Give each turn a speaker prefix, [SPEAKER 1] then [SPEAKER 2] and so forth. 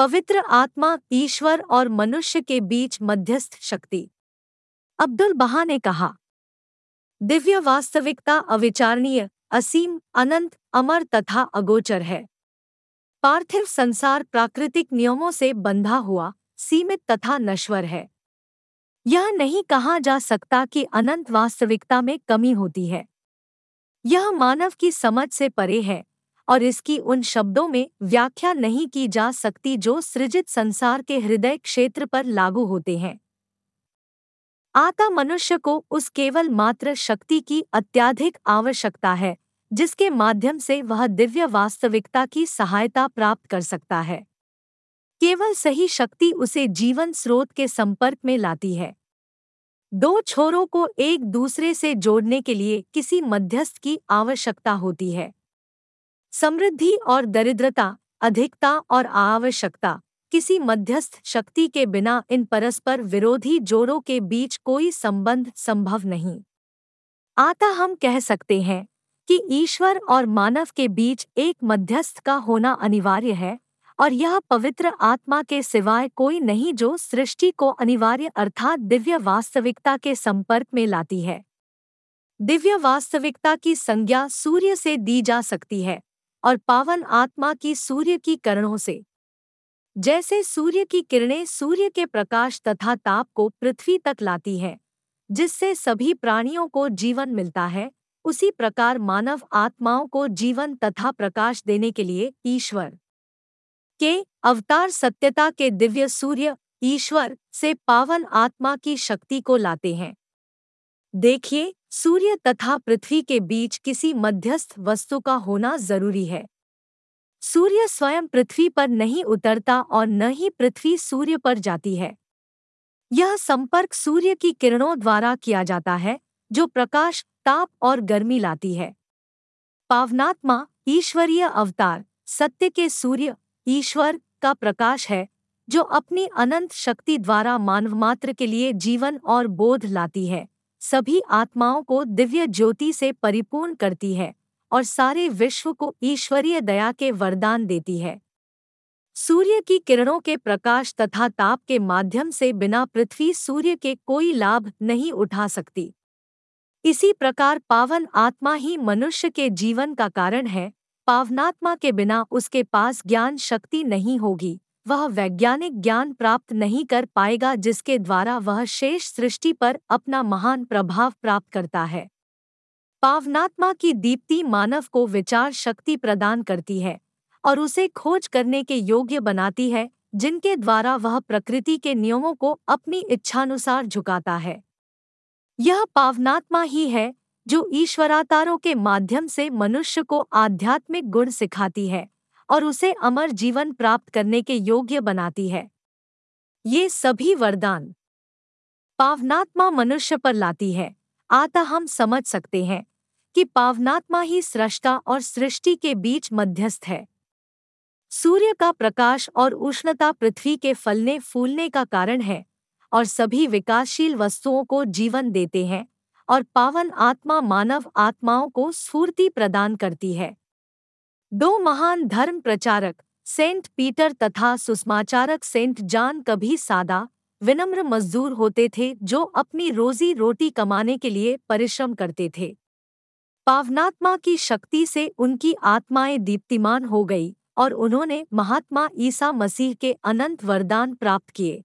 [SPEAKER 1] पवित्र आत्मा ईश्वर और मनुष्य के बीच मध्यस्थ शक्ति। अब्दुल बहा ने कहा, दिव्य वास्तविकता अविचारणीय, असीम, अनंत, अमर तथा अगोचर है। पार्थिव संसार प्राकृतिक नियमों से बंधा हुआ, सीमित तथा नश्वर है। यह नहीं कहा जा सकता कि अनंत वास्तविकता में कमी होती है। यह मानव की समझ से परे है। और इसकी उन शब्दों में व्याख्या नहीं की जा सकती जो सृजित संसार के हृदय क्षेत्र पर लागू होते हैं। आता मनुष्य को उस केवल मात्र शक्ति की अत्याधिक आवश्यकता है, जिसके माध्यम से वह दिव्य वास्तविकता की सहायता प्राप्त कर सकता है। केवल सही शक्ति उसे जीवन स्रोत के संपर्क में लाती है। दो छोरों को एक दूसरे से जोड़ने के लिए किसी मध्यस्थ की आवश्यकता होती है। समृद्धि और दरिद्रता, अधिकता और आवश्यकता, किसी मध्यस्थ शक्ति के बिना इन परस्पर विरोधी जोड़ों के बीच कोई संबंध संभव नहीं। आता हम कह सकते हैं कि ईश्वर और मानव के बीच एक मध्यस्थ का होना अनिवार्य है और यह पवित्र आत्मा के सिवाय कोई नहीं जो सृष्टि को अनिवार्य अर्थात दिव्य वास्तविकता के संपर्क में लाती है। दिव्य वास्तविकता की संज्ञा सूर्य से दी जा सकती है। और पावन आत्मा की सूर्य की किरणों से। जैसे सूर्य की किरणें सूर्य के प्रकाश तथा ताप को पृथ्वी तक लाती हैं, जिससे सभी प्राणियों को जीवन मिलता है, उसी प्रकार मानव आत्माओं को जीवन तथा प्रकाश देने के लिए ईश्वर। के अवतार सत्यता के दिव्य सूर्य ईश्वर से पावन आत्मा की शक्ति को लाते हैं। देखिए, सूर्य तथा पृथ्वी के बीच किसी मध्यस्थ वस्तु का होना ज़रूरी है। सूर्य स्वयं पृथ्वी पर नहीं उतरता और न ही पृथ्वी सूर्य पर जाती है। यह संपर्क सूर्य की किरणों द्वारा किया जाता है, जो प्रकाश, ताप और गर्मी लाती है। पावनात्मा, ईश्वरीय अवतार, सत्य के सूर्य, ईश्वर का प्रकाश है, जो अपनी अनंत शक्ति द्वारा मानवमात्र के लिए जीवन और बोध लाती है। सभी आत्माओं को दिव्य ज्योति से परिपूर्ण करती है और सारे विश्व को ईश्वरीय दया के वरदान देती है। सूर्य की किरणों के प्रकाश तथा ताप के माध्यम से बिना पृथ्वी सूर्य के कोई लाभ नहीं उठा सकती। इसी प्रकार पावन आत्मा ही मनुष्य के जीवन का कारण है, पावनात्मा के बिना उसके पास ज्ञान शक्ति नहीं होगी। वह वैज्ञानिक ज्ञान प्राप्त नहीं कर पाएगा जिसके द्वारा वह शेष सृष्टि पर अपना महान प्रभाव प्राप्त करता है। पावनात्मा की दीप्ति मानव को विचार शक्ति प्रदान करती है और उसे खोज करने के योग्य बनाती है, जिनके द्वारा वह प्रकृति के नियमों को अपनी इच्छानुसार झुकाता है। यह पावनात्मा ही है, जो ईश्वरातारों के माध्यम से मनुष्य को आध्यात्मिक गुण सिखाती है। और उसे अमर जीवन प्राप्त करने के योग्य बनाती है। ये सभी वरदान पावनात्मा मनुष्य पर लाती है। आता हम समझ सकते हैं कि पावनात्मा ही सृष्टा और सृष्टि के बीच मध्यस्थ है। सूर्य का प्रकाश और उष्णता पृथ्वी के फलने फूलने का कारण है और सभी विकासशील वस्तुओं को जीवन देते हैं और पावन आत्मा मानव आत्माओं को स्फूर्ति प्रदान करती है। दो महान धर्म प्रचारक, सेंट पीटर तथा सुषमाचारक सेंट जान कभी सादा, विनम्र मजदूर होते थे, जो अपनी रोजी रोटी कमाने के लिए परिश्रम करते थे। पावनात्मा की शक्ति से उनकी आत्माएँ दीप्तिमान हो गई और उन्होंने महात्मा ईसा मसीह के अनंत वरदान प्राप्त किए।